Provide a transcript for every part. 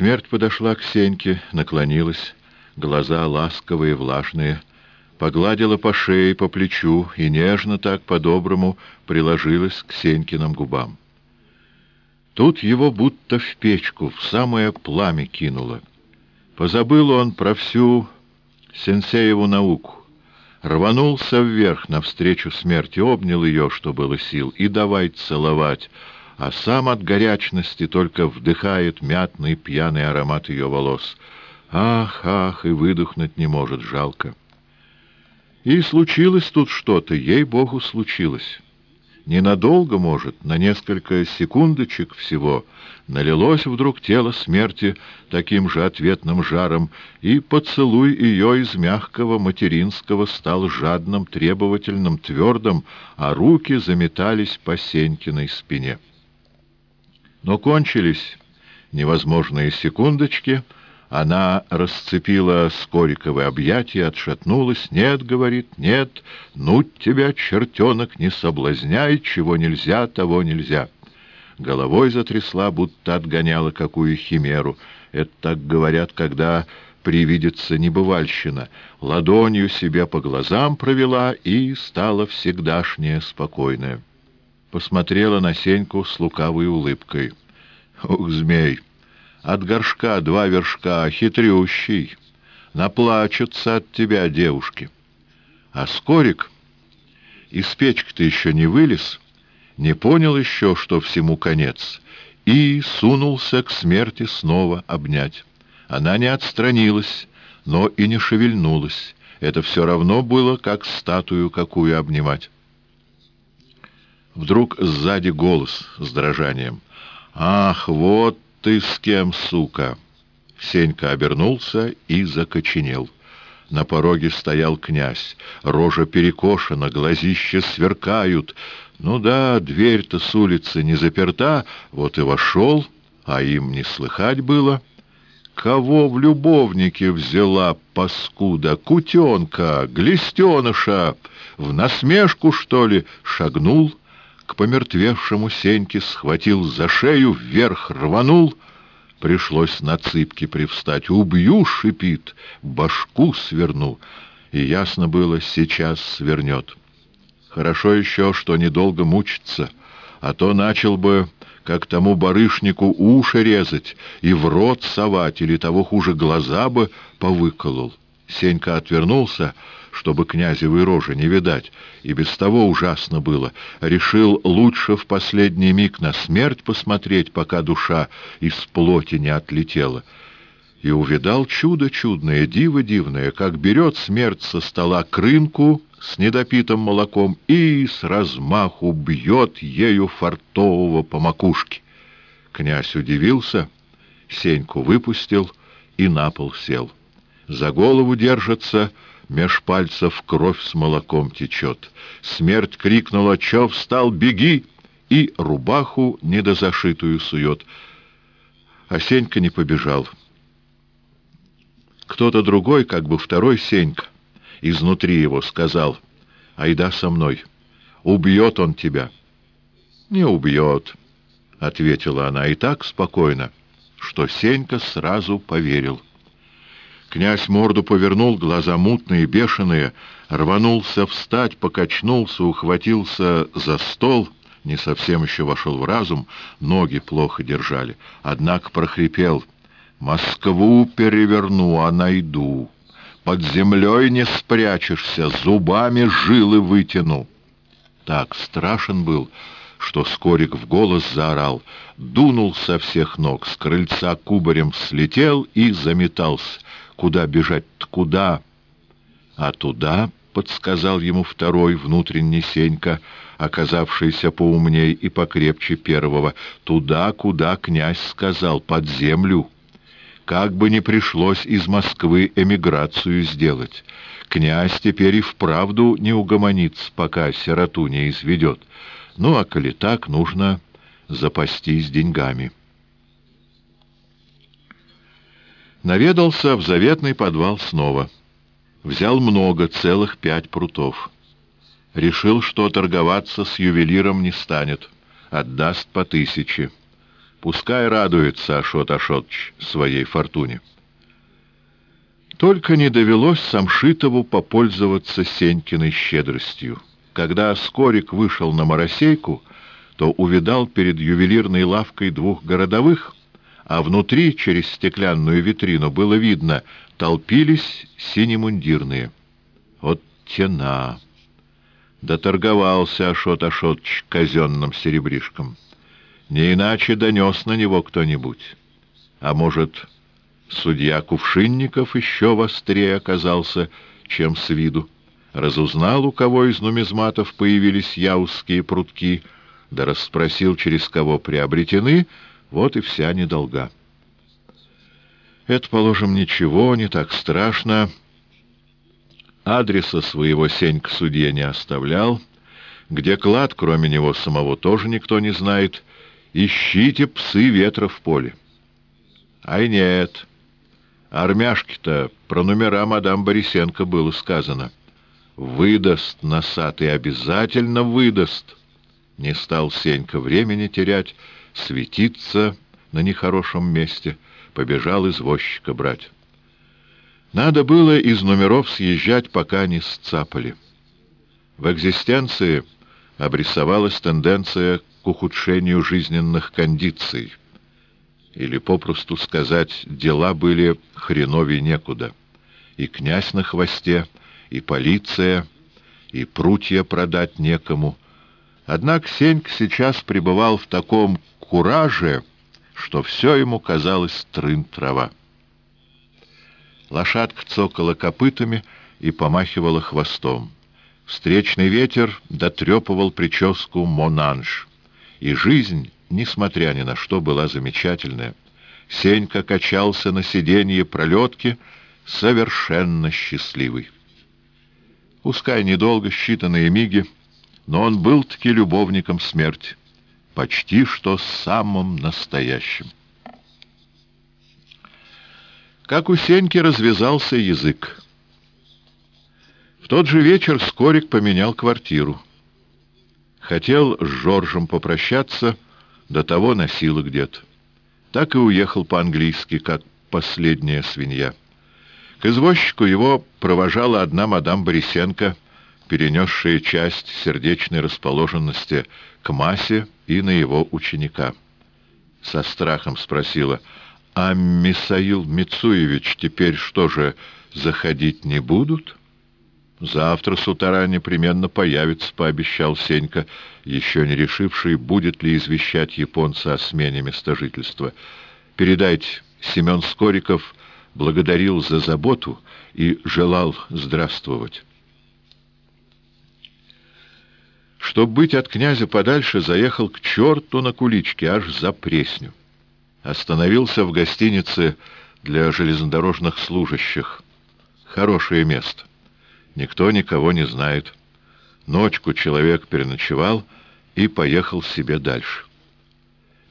Смерть подошла к Сеньке, наклонилась, глаза ласковые, влажные, погладила по шее, по плечу и нежно так, по-доброму, приложилась к Сенькиным губам. Тут его будто в печку, в самое пламя кинуло. Позабыл он про всю сенсееву науку. Рванулся вверх навстречу смерти, обнял ее, что было сил, и давай целовать, а сам от горячности только вдыхает мятный пьяный аромат ее волос. Ах, ах, и выдохнуть не может, жалко. И случилось тут что-то, ей-богу, случилось. Ненадолго, может, на несколько секундочек всего, налилось вдруг тело смерти таким же ответным жаром, и поцелуй ее из мягкого материнского стал жадным, требовательным, твердым, а руки заметались по Сенькиной спине. Но кончились невозможные секундочки, она расцепила Скориковы объятия, отшатнулась. «Нет, — говорит, — нет, ну тебя, чертенок, не соблазняй, чего нельзя, того нельзя». Головой затрясла, будто отгоняла какую химеру. Это так говорят, когда привидится небывальщина. Ладонью себе по глазам провела и стала всегдашняя спокойная посмотрела на Сеньку с лукавой улыбкой. «Ух, змей! От горшка два вершка, хитрющий! Наплачутся от тебя девушки!» А Скорик из печки-то еще не вылез, не понял еще, что всему конец, и сунулся к смерти снова обнять. Она не отстранилась, но и не шевельнулась. Это все равно было, как статую какую обнимать. Вдруг сзади голос с дрожанием. «Ах, вот ты с кем, сука!» Сенька обернулся и закоченел. На пороге стоял князь. Рожа перекошена, глазища сверкают. Ну да, дверь-то с улицы не заперта, вот и вошел, а им не слыхать было. Кого в любовнике взяла паскуда? Кутенка, глистеныша! В насмешку, что ли, шагнул — к помертвевшему Сеньке, схватил за шею, вверх рванул. Пришлось на цыпки привстать. «Убью!» — шипит, башку сверну. И ясно было, сейчас свернет. Хорошо еще, что недолго мучится, а то начал бы, как тому барышнику, уши резать и в рот совать, или того хуже глаза бы повыколол. Сенька отвернулся, чтобы князевой рожи не видать, и без того ужасно было. Решил лучше в последний миг на смерть посмотреть, пока душа из плоти не отлетела. И увидал чудо чудное, диво дивное, как берет смерть со стола крынку с недопитым молоком и с размаху бьет ею фартового по макушке. Князь удивился, Сеньку выпустил и на пол сел. За голову держится — Меж пальцев кровь с молоком течет. Смерть крикнула «Чё встал? Беги!» И рубаху недозашитую сует. А Сенька не побежал. Кто-то другой, как бы второй Сенька, изнутри его сказал «Айда со мной, убьет он тебя». «Не убьет», — ответила она и так спокойно, что Сенька сразу поверил. Князь морду повернул, глаза мутные, бешеные, рванулся встать, покачнулся, ухватился за стол, не совсем еще вошел в разум, ноги плохо держали, однако прохрипел «Москву переверну, а найду, под землей не спрячешься, зубами жилы вытяну». Так страшен был, что Скорик в голос заорал, дунул со всех ног, с крыльца кубарем слетел и заметался, Куда бежать-то, куда? А туда, — подсказал ему второй внутренний Сенька, оказавшийся поумней и покрепче первого, — туда, куда князь сказал, под землю. Как бы ни пришлось из Москвы эмиграцию сделать. Князь теперь и вправду не угомонится, пока сироту не изведет. Ну, а коли так, нужно запастись деньгами. Наведался в заветный подвал снова. Взял много, целых пять прутов. Решил, что торговаться с ювелиром не станет. Отдаст по тысяче. Пускай радуется Ашот Ашотч своей фортуне. Только не довелось Самшитову попользоваться Сенькиной щедростью. Когда Скорик вышел на Моросейку, то увидал перед ювелирной лавкой двух городовых, а внутри, через стеклянную витрину, было видно, толпились синемундирные. Вот тена! Доторговался Ашот Ашотч казенным серебришком. Не иначе донес на него кто-нибудь. А может, судья Кувшинников еще вострее оказался, чем с виду. Разузнал, у кого из нумизматов появились яузские прутки, да расспросил, через кого приобретены, вот и вся недолга. Это, положим, ничего, не так страшно. Адреса своего Сенька судье не оставлял. Где клад, кроме него самого, тоже никто не знает — Ищите псы ветра в поле. Ай нет. Армяшки-то про номера мадам Борисенко было сказано. Выдаст носатый, обязательно выдаст. Не стал Сенька времени терять, светиться на нехорошем месте, побежал извозчика брать. Надо было из номеров съезжать, пока не сцапали. В экзистенции обрисовалась тенденция к ухудшению жизненных кондиций. Или, попросту сказать, дела были хреновей некуда. И князь на хвосте, и полиция, и прутья продать некому. Однако Сеньк сейчас пребывал в таком кураже, что все ему казалось трын-трава. Лошадка цокала копытами и помахивала хвостом. Встречный ветер дотрепывал прическу Монанж. И жизнь, несмотря ни на что, была замечательная. Сенька качался на сиденье пролетки, совершенно счастливый. Пускай недолго, считанные миги, но он был-таки любовником смерти, почти что самым настоящим. Как у Сеньки развязался язык. В тот же вечер Скорик поменял квартиру. Хотел с Жоржем попрощаться, до того носило где-то. Так и уехал по-английски, как последняя свинья. К извозчику его провожала одна мадам Борисенко, перенесшая часть сердечной расположенности к массе и на его ученика. Со страхом спросила, «А Мисаил Мицуевич теперь что же, заходить не будут?» «Завтра с утра непременно появится», — пообещал Сенька, еще не решивший, будет ли извещать японца о смене места жительства. «Передайте, Семен Скориков благодарил за заботу и желал здравствовать». Чтоб быть от князя подальше, заехал к черту на куличке, аж за Пресню. Остановился в гостинице для железнодорожных служащих. Хорошее место. Никто никого не знает. Ночку человек переночевал и поехал себе дальше.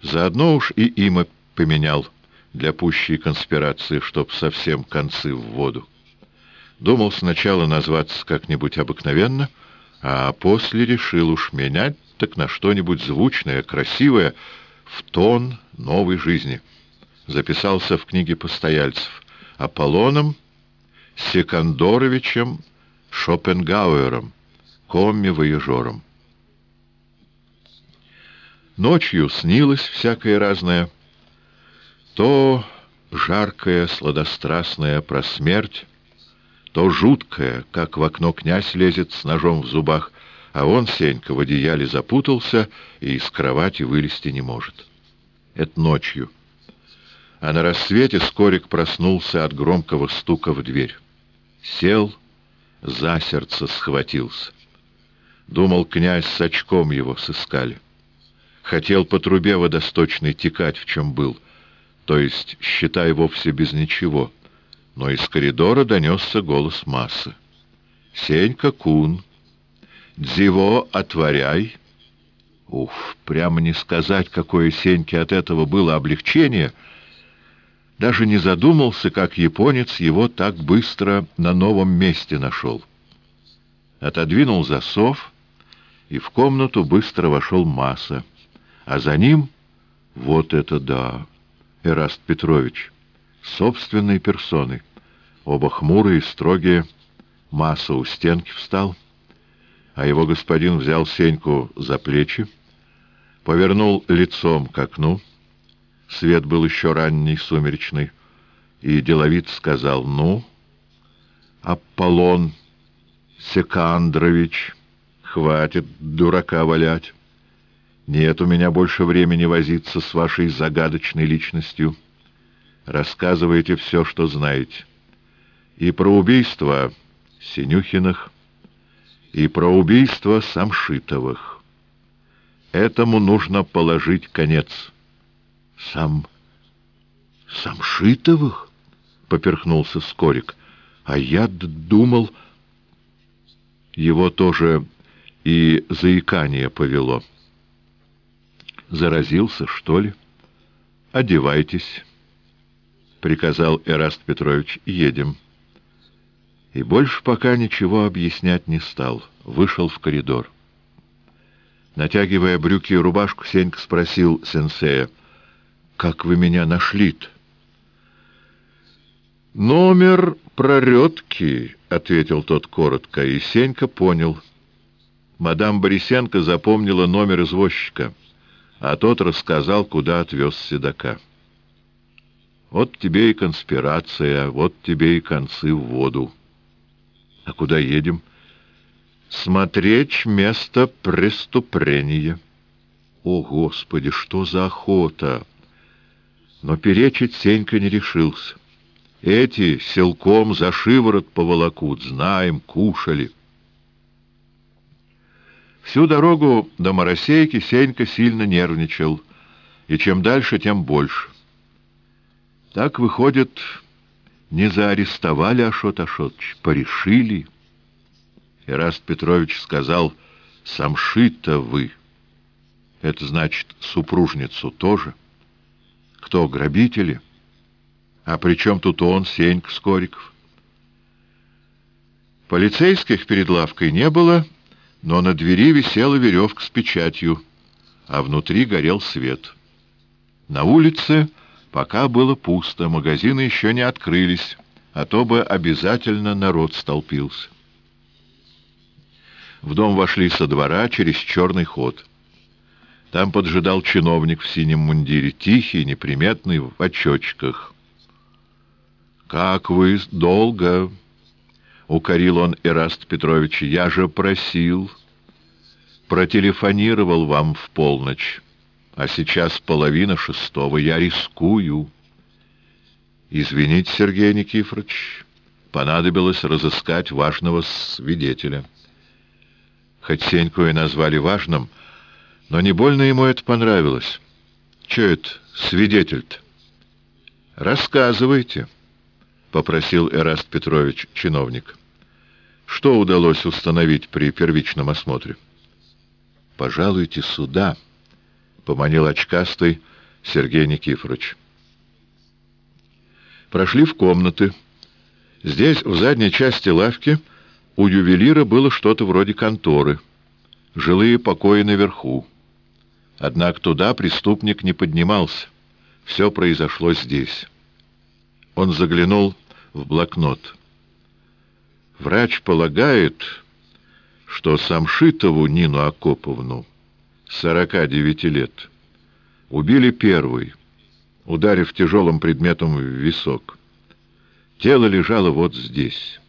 Заодно уж и имя поменял для пущей конспирации, чтоб совсем концы в воду. Думал сначала назваться как-нибудь обыкновенно, а после решил уж менять так на что-нибудь звучное, красивое, в тон новой жизни. Записался в книге постояльцев Аполлоном Секандоровичем Шопенгауэром, комми-воежором. Ночью снилось всякое разное. То жаркое, сладострастное про смерть, то жуткое, как в окно князь лезет с ножом в зубах, а он, Сенька, в одеяле запутался и из кровати вылезти не может. Это ночью. А на рассвете Скорик проснулся от громкого стука в дверь. Сел за сердце схватился. Думал, князь с очком его сыскали. Хотел по трубе водосточной текать, в чем был, то есть, считай, вовсе без ничего. Но из коридора донесся голос массы. «Сенька Кун! Дзиво, отворяй!» Уф, прямо не сказать, какое Сеньке от этого было облегчение — даже не задумался, как японец его так быстро на новом месте нашел. Отодвинул засов, и в комнату быстро вошел Маса, а за ним Вот это да! Эраст Петрович, собственной персоной. Оба хмурые, строгие, масса у стенки встал, а его господин взял Сеньку за плечи, повернул лицом к окну, свет был еще ранний, сумеречный, и деловит сказал, «Ну, Аполлон Секандрович, хватит дурака валять. Нет у меня больше времени возиться с вашей загадочной личностью. Рассказывайте все, что знаете. И про убийство Синюхиных, и про убийство Самшитовых. Этому нужно положить конец. Сам... Самшитовых? — поперхнулся Скорик. А я думал... Его тоже и заикание повело. Заразился, что ли? Одевайтесь, — приказал Эраст Петрович, — едем. И больше пока ничего объяснять не стал. Вышел в коридор. Натягивая брюки и рубашку, Сенька спросил сенсея, «Как вы меня нашли-то?» «Номер проредки», — ответил тот коротко, и Сенька понял. Мадам Борисенко запомнила номер извозчика, а тот рассказал, куда отвез седока. «Вот тебе и конспирация, вот тебе и концы в воду». «А куда едем?» «Смотреть место преступления». «О, Господи, что за охота!» Но перечить Сенька не решился. Эти селком за шиворот поволокут, знаем, кушали. Всю дорогу до Моросейки Сенька сильно нервничал, и чем дальше, тем больше. Так, выходит, не заарестовали Ашот Ашотович, порешили. Ираст Петрович сказал, «Самши-то вы». Это значит, супружницу тоже. Кто, грабители?» А при чем тут он, Сенька Скориков? Полицейских перед лавкой не было, но на двери висела веревка с печатью, а внутри горел свет. На улице пока было пусто, магазины еще не открылись, а то бы обязательно народ столпился. В дом вошли со двора через черный ход. Там поджидал чиновник в синем мундире, тихий, неприметный, в очочках — «Как вы долго!» — укорил он Эраст Петрович. «Я же просил, протелефонировал вам в полночь, а сейчас половина шестого, я рискую». «Извините, Сергей Никифорович, понадобилось разыскать важного свидетеля». Хоть Сеньку и назвали важным, но не больно ему это понравилось. «Че это свидетель-то?» «Рассказывайте». — попросил Эраст Петрович, чиновник. «Что удалось установить при первичном осмотре?» «Пожалуйте сюда», — поманил очкастый Сергей Никифорович. Прошли в комнаты. Здесь, в задней части лавки, у ювелира было что-то вроде конторы. Жилые покои наверху. Однако туда преступник не поднимался. Все произошло здесь. Он заглянул в блокнот. Врач полагает, что Самшитову Нину Акоповну, 49 лет, убили первый, ударив тяжелым предметом в висок. Тело лежало вот здесь.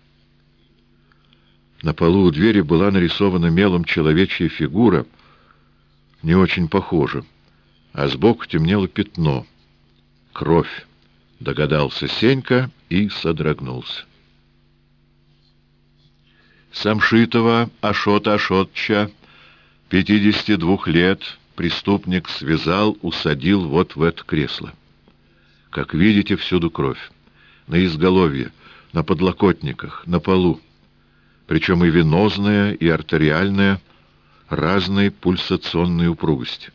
На полу у двери была нарисована мелом человечья фигура, не очень похожа, а сбоку темнело пятно — кровь. Догадался Сенька и содрогнулся. Самшитова Ашот Ашотча, 52 лет, преступник связал, усадил вот в это кресло. Как видите, всюду кровь. На изголовье, на подлокотниках, на полу. Причем и венозная, и артериальная, разной пульсационной упругости.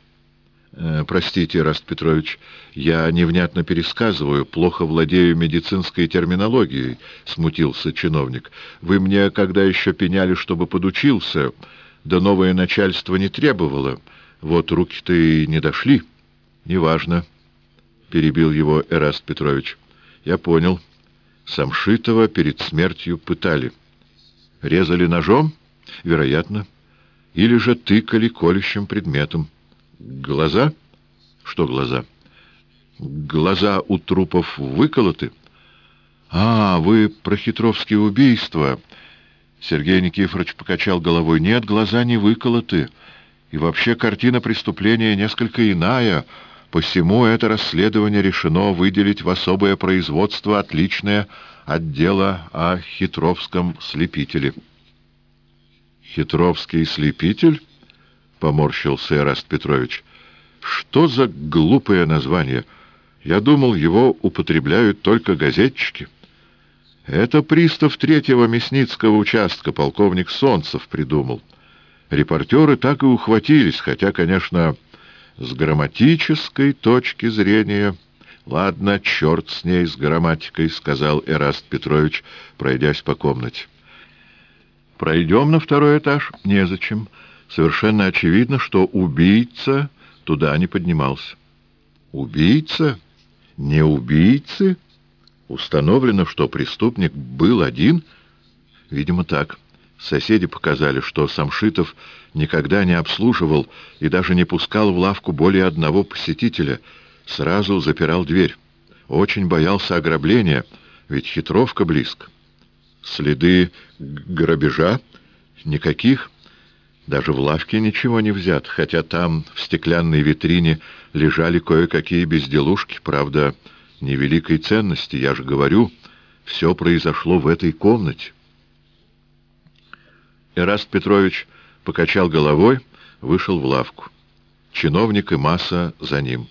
Э, «Простите, Раст Петрович, я невнятно пересказываю, плохо владею медицинской терминологией», — смутился чиновник. «Вы мне, когда еще пеняли, чтобы подучился, да новое начальство не требовало, вот руки-то и не дошли». Неважно, — перебил его Эраст Петрович. Я понял. Самшитова перед смертью пытали. Резали ножом? Вероятно. Или же тыкали колющим предметом. Глаза? Что глаза? Глаза у трупов выколоты? А, вы про хитровские убийства. Сергей Никифорович покачал головой. Нет, глаза не выколоты. И вообще картина преступления несколько иная. Посему это расследование решено выделить в особое производство, отличное от дела о хитровском слепителе. «Хитровский слепитель?» — поморщился Эраст Петрович. «Что за глупое название? Я думал, его употребляют только газетчики». «Это пристав третьего мясницкого участка, полковник Солнцев, придумал. Репортеры так и ухватились, хотя, конечно, с грамматической точки зрения...» «Ладно, черт с ней, с грамматикой», — сказал Эраст Петрович, пройдясь по комнате. Пройдем на второй этаж? Незачем. Совершенно очевидно, что убийца туда не поднимался. Убийца? Не убийцы? Установлено, что преступник был один? Видимо, так. Соседи показали, что Самшитов никогда не обслуживал и даже не пускал в лавку более одного посетителя. Сразу запирал дверь. Очень боялся ограбления, ведь хитровка близко. Следы грабежа? Никаких. Даже в лавке ничего не взят, хотя там, в стеклянной витрине, лежали кое-какие безделушки, правда, невеликой ценности, я же говорю, все произошло в этой комнате. Эраст Петрович покачал головой, вышел в лавку. Чиновник и масса за ним.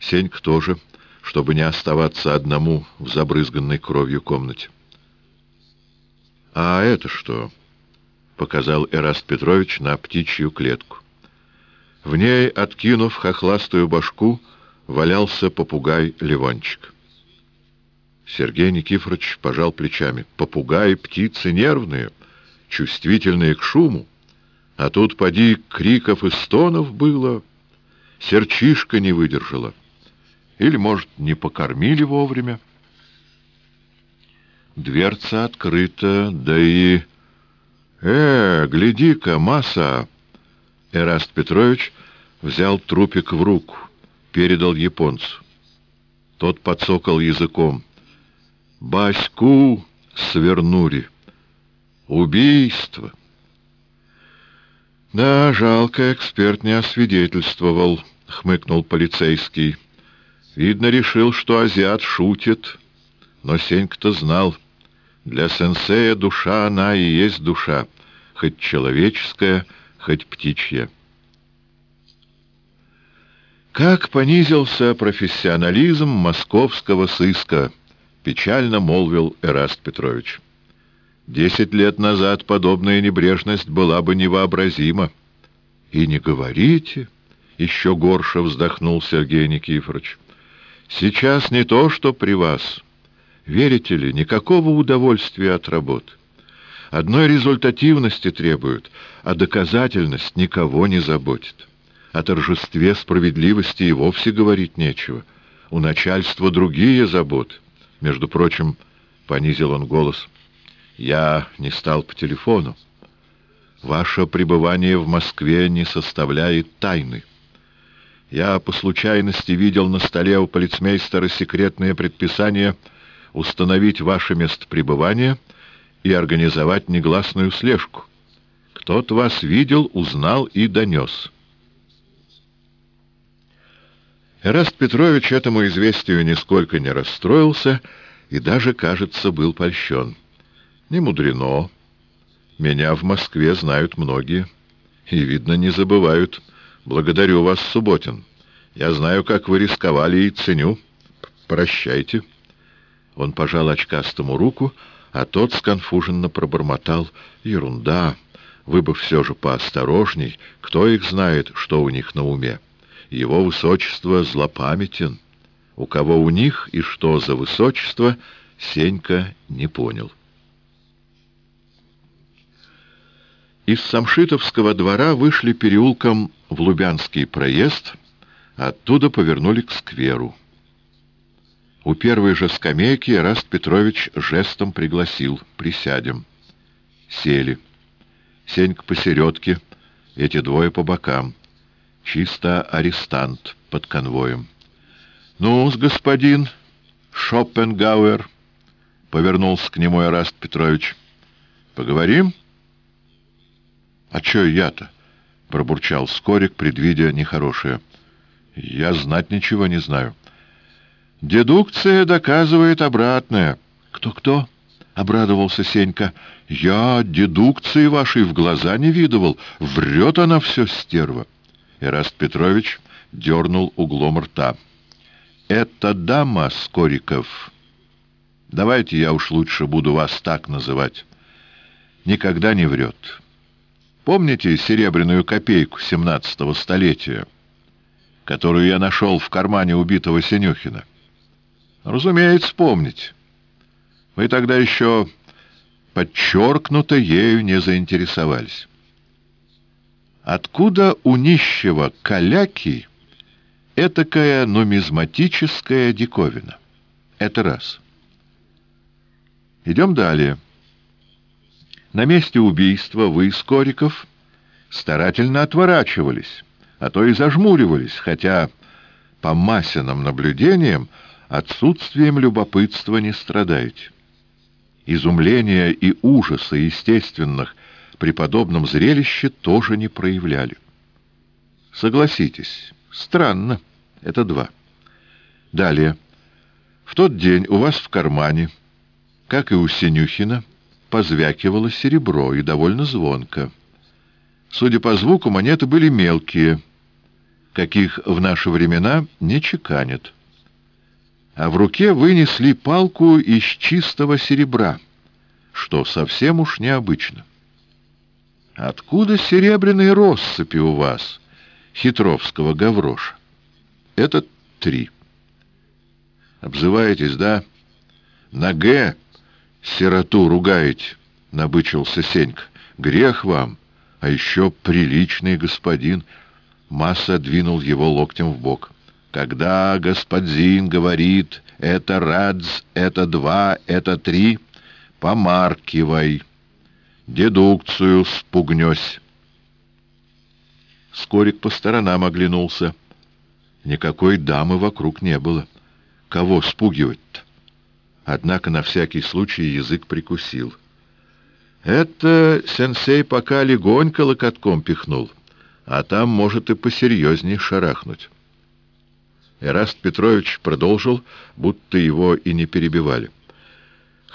Сенька тоже, чтобы не оставаться одному в забрызганной кровью комнате. «А это что?» — показал Эраст Петрович на птичью клетку. В ней, откинув хохластую башку, валялся попугай Ливончик. Сергей Никифорович пожал плечами. «Попугаи — птицы нервные, чувствительные к шуму. А тут, поди, криков и стонов было. Серчишка не выдержала. Или, может, не покормили вовремя?» Дверца открыта, да и... «Э, гляди-ка, масса!» Эраст Петрович взял трупик в руку, передал японцу. Тот подсокал языком. «Баську свернули. Убийство!» «Да, жалко, эксперт не освидетельствовал», — хмыкнул полицейский. «Видно, решил, что азиат шутит, но Сенька-то знал». Для сенсея душа она и есть душа, хоть человеческая, хоть птичья. Как понизился профессионализм московского сыска, печально молвил Эраст Петрович. Десять лет назад подобная небрежность была бы невообразима. И не говорите, еще горше вздохнул Сергей Никифорович. Сейчас не то, что при вас — Верите ли, никакого удовольствия от работы. Одной результативности требуют, а доказательность никого не заботит. О торжестве справедливости и вовсе говорить нечего. У начальства другие заботы. Между прочим, понизил он голос, я не стал по телефону. Ваше пребывание в Москве не составляет тайны. Я по случайности видел на столе у полицмейстера секретное предписание — установить ваше место пребывания и организовать негласную слежку. Кто-то вас видел, узнал и донес. Эраст Петрович этому известию нисколько не расстроился и даже, кажется, был польщен. Не мудрено. Меня в Москве знают многие. И, видно, не забывают. Благодарю вас, Субботин. Я знаю, как вы рисковали и ценю. Прощайте. Он пожал очкастому руку, а тот сконфуженно пробормотал. «Ерунда! Вы бы все же поосторожней. Кто их знает, что у них на уме? Его высочество злопамятен. У кого у них и что за высочество, Сенька не понял». Из Самшитовского двора вышли переулком в Лубянский проезд, Оттуда повернули к скверу. У первой же скамейки Раст Петрович жестом пригласил «Присядем». Сели. Сенька посередке, эти двое по бокам. Чисто арестант под конвоем. «Ну-с, господин Шопенгауэр», — повернулся к нему Эраст Петрович, — «поговорим?» «А чё я-то?» — пробурчал Скорик, предвидя нехорошее. «Я знать ничего не знаю». «Дедукция доказывает обратное». «Кто-кто?» — обрадовался Сенька. «Я дедукции вашей в глаза не видывал. Врет она все, стерва». Эраст Петрович дернул углом рта. «Это дама, Скориков. Давайте я уж лучше буду вас так называть. Никогда не врет. Помните серебряную копейку семнадцатого столетия, которую я нашел в кармане убитого Синюхина? Разумеется, помните. Вы тогда еще подчеркнуто ею не заинтересовались. Откуда у нищего каляки этакая нумизматическая диковина? Это раз. Идем далее. На месте убийства вы, Скориков, старательно отворачивались, а то и зажмуривались, хотя по Масиным наблюдениям отсутствием любопытства не страдаете. Изумления и ужаса естественных при подобном зрелище тоже не проявляли. Согласитесь, странно. Это два. Далее. В тот день у вас в кармане, как и у Синюхина, позвякивало серебро и довольно звонко. Судя по звуку, монеты были мелкие, каких в наши времена не чеканят. А в руке вынесли палку из чистого серебра, что совсем уж необычно. Откуда серебряные россыпи у вас, хитровского гавроша? Это три. Обзываетесь, да? На «Г» сироту ругаете, — набычился Сенька. Грех вам, а еще приличный господин. Масса двинул его локтем в бок. Когда господин говорит «это радз, это два, это три», помаркивай дедукцию спугнёсь. Скорик по сторонам оглянулся. Никакой дамы вокруг не было. Кого спугивать-то? Однако на всякий случай язык прикусил. Это сенсей пока легонько локотком пихнул, а там может и посерьезней шарахнуть. Эраст Петрович продолжил, будто его и не перебивали.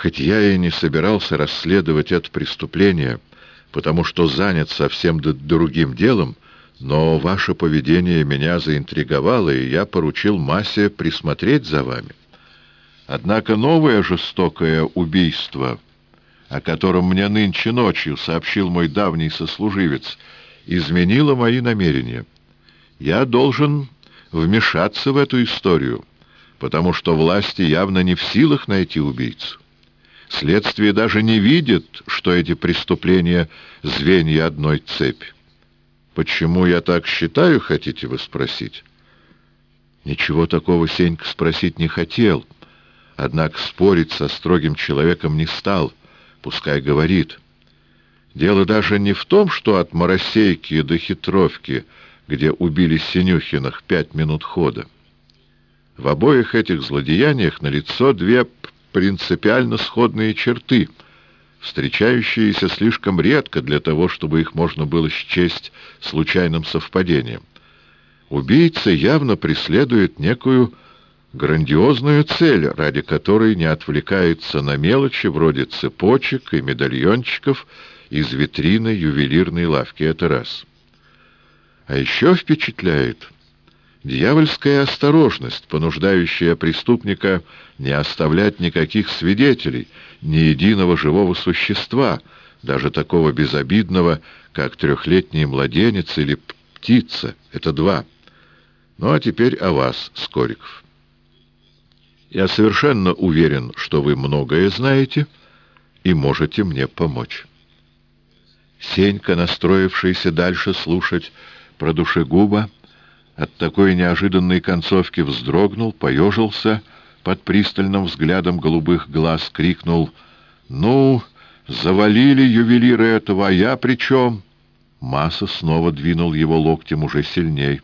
Хоть я и не собирался расследовать это преступление, потому что занят совсем другим делом, но ваше поведение меня заинтриговало, и я поручил Масе присмотреть за вами. Однако новое жестокое убийство, о котором мне нынче ночью сообщил мой давний сослуживец, изменило мои намерения. Я должен вмешаться в эту историю, потому что власти явно не в силах найти убийцу. Следствие даже не видит, что эти преступления — звенья одной цепи. Почему я так считаю, хотите вы спросить? Ничего такого Сенька спросить не хотел, однако спорить со строгим человеком не стал, пускай говорит. Дело даже не в том, что от Моросейки до Хитровки, где убили Синюхиных, пять минут хода. В обоих этих злодеяниях налицо две принципиально сходные черты, встречающиеся слишком редко для того, чтобы их можно было счесть случайным совпадением. Убийца явно преследует некую грандиозную цель, ради которой не отвлекается на мелочи вроде цепочек и медальончиков из витрины ювелирной лавки. Это раз. А еще впечатляет Дьявольская осторожность, понуждающая преступника не оставлять никаких свидетелей, ни единого живого существа, даже такого безобидного, как трехлетний младенец или птица. Это два. Ну а теперь о вас, Скориков. Я совершенно уверен, что вы многое знаете и можете мне помочь. Сенька, настроившийся дальше слушать про душегуба, от такой неожиданной концовки вздрогнул, поежился под пристальным взглядом голубых глаз, крикнул «Ну, завалили ювелиры этого, а я при чем?» Масса снова двинул его локтем уже сильней.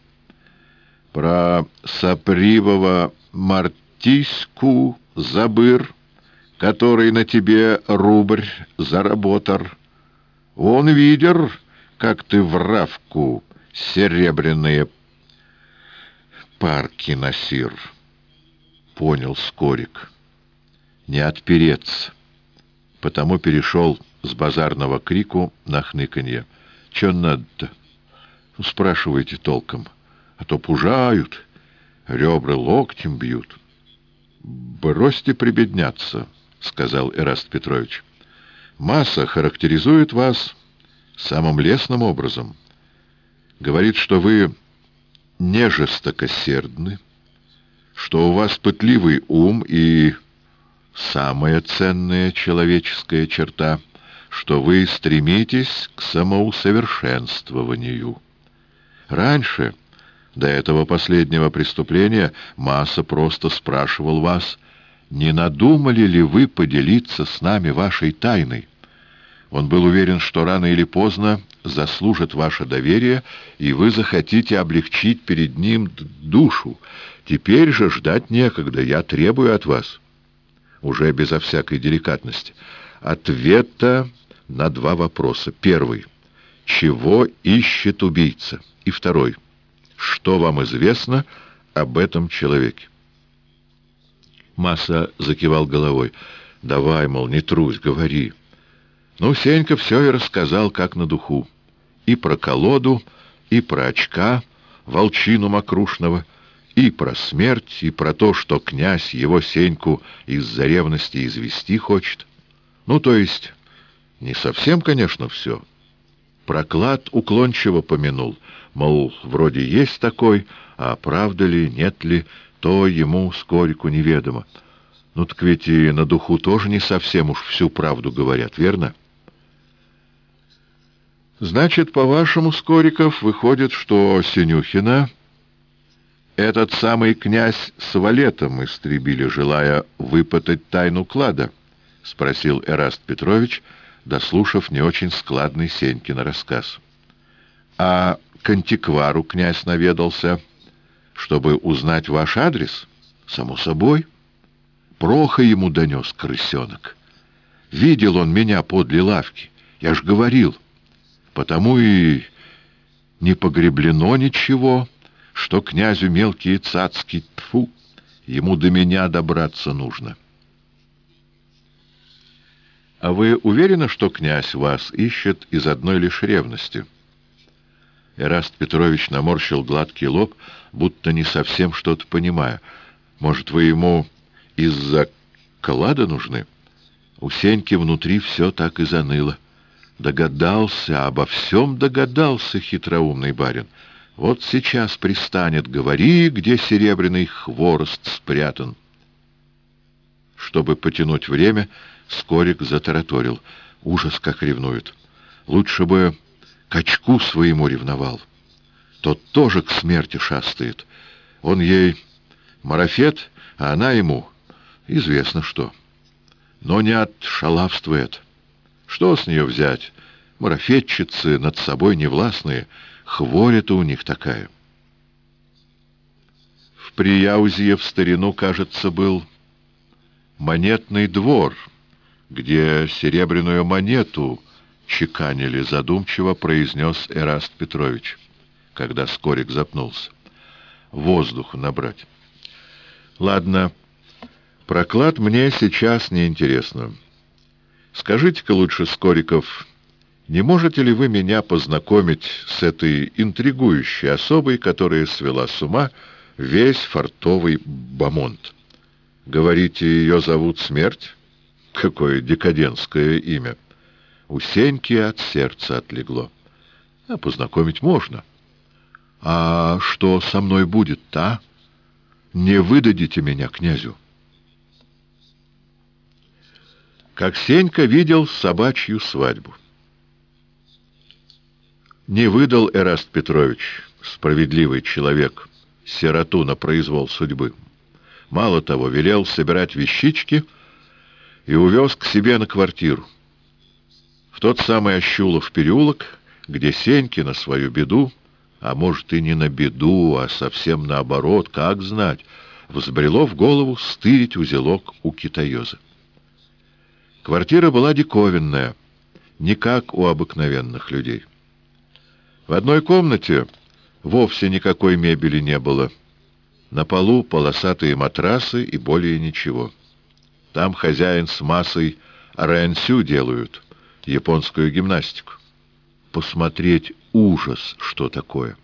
«Про сопривого мартиську забыр, который на тебе рубль заработал. Он видер, как ты в равку серебряные парки носир. Понял Скорик. Не отпереться. Потому перешел с базарного крику на хныканье. Че надо-то? Ну, спрашивайте толком. А то пужают, ребра локтем бьют. «Бросьте прибедняться», — сказал Эраст Петрович. «Масса характеризует вас самым лестным образом. Говорит, что вы не жестокосердны, что у вас пытливый ум и самая ценная человеческая черта, что вы стремитесь к самоусовершенствованию. Раньше, до этого последнего преступления, Масса просто спрашивал вас, не надумали ли вы поделиться с нами вашей тайной? Он был уверен, что рано или поздно заслужит ваше доверие, и вы захотите облегчить перед ним душу. Теперь же ждать некогда, я требую от вас, уже безо всякой деликатности, ответа на два вопроса. Первый. Чего ищет убийца? И второй. Что вам известно об этом человеке? Масса закивал головой. «Давай, мол, не трусь, говори». Ну, Сенька все и рассказал, как на духу. И про колоду, и про очка, волчину мокрушного, и про смерть, и про то, что князь его Сеньку из-за ревности извести хочет. Ну, то есть, не совсем, конечно, все. Проклад уклончиво помянул, мол, вроде есть такой, а правда ли, нет ли, то ему скорику неведомо. Ну так ведь и на духу тоже не совсем уж всю правду говорят, верно? — Значит, по-вашему, Скориков, выходит, что Синюхина этот самый князь с валетом истребили, желая выпытать тайну клада? — спросил Эраст Петрович, дослушав не очень складный Сенькин рассказ. — А к антиквару князь наведался, чтобы узнать ваш адрес? — Само собой. Проха ему донес крысенок. Видел он меня подле лавки. Я ж говорил — Потому и не погреблено ничего, что князю мелкие цацки, тфу, ему до меня добраться нужно. А вы уверены, что князь вас ищет из одной лишь ревности? Эраст Петрович наморщил гладкий лоб, будто не совсем что-то понимая. Может, вы ему из-за клада нужны? У Сеньки внутри все так и заныло. Догадался, обо всем догадался хитроумный барин. Вот сейчас пристанет, говори, где серебряный хворост спрятан. Чтобы потянуть время, Скорик затараторил. Ужас, как ревнует. Лучше бы качку своему ревновал. Тот тоже к смерти шастает. Он ей марафет, а она ему известно что. Но не от шалавствует. Что с нее взять? Марафетчицы над собой невластные, хворя-то у них такая. В Прияузье в старину, кажется, был монетный двор, где серебряную монету чеканили, задумчиво произнес Эраст Петрович, когда Скорик запнулся. Воздуху набрать. Ладно, проклад мне сейчас не интересно. Скажите-ка лучше, Скориков, не можете ли вы меня познакомить с этой интригующей особой, которая свела с ума весь фартовый бамонт? Говорите, ее зовут Смерть? Какое декадентское имя! У Сеньки от сердца отлегло. А познакомить можно. А что со мной будет-то, Не выдадите меня князю? Как Сенька видел собачью свадьбу. Не выдал Эраст Петрович, справедливый человек сироту на произвол судьбы. Мало того, велел собирать вещички и увез к себе на квартиру. В тот самый Ощулов переулок, где Сеньки на свою беду, а может и не на беду, а совсем наоборот, как знать, взбрело в голову стырить узелок у китаёза. Квартира была диковинная, не как у обыкновенных людей. В одной комнате вовсе никакой мебели не было. На полу полосатые матрасы и более ничего. Там хозяин с массой рэнсю делают, японскую гимнастику. Посмотреть ужас, что такое.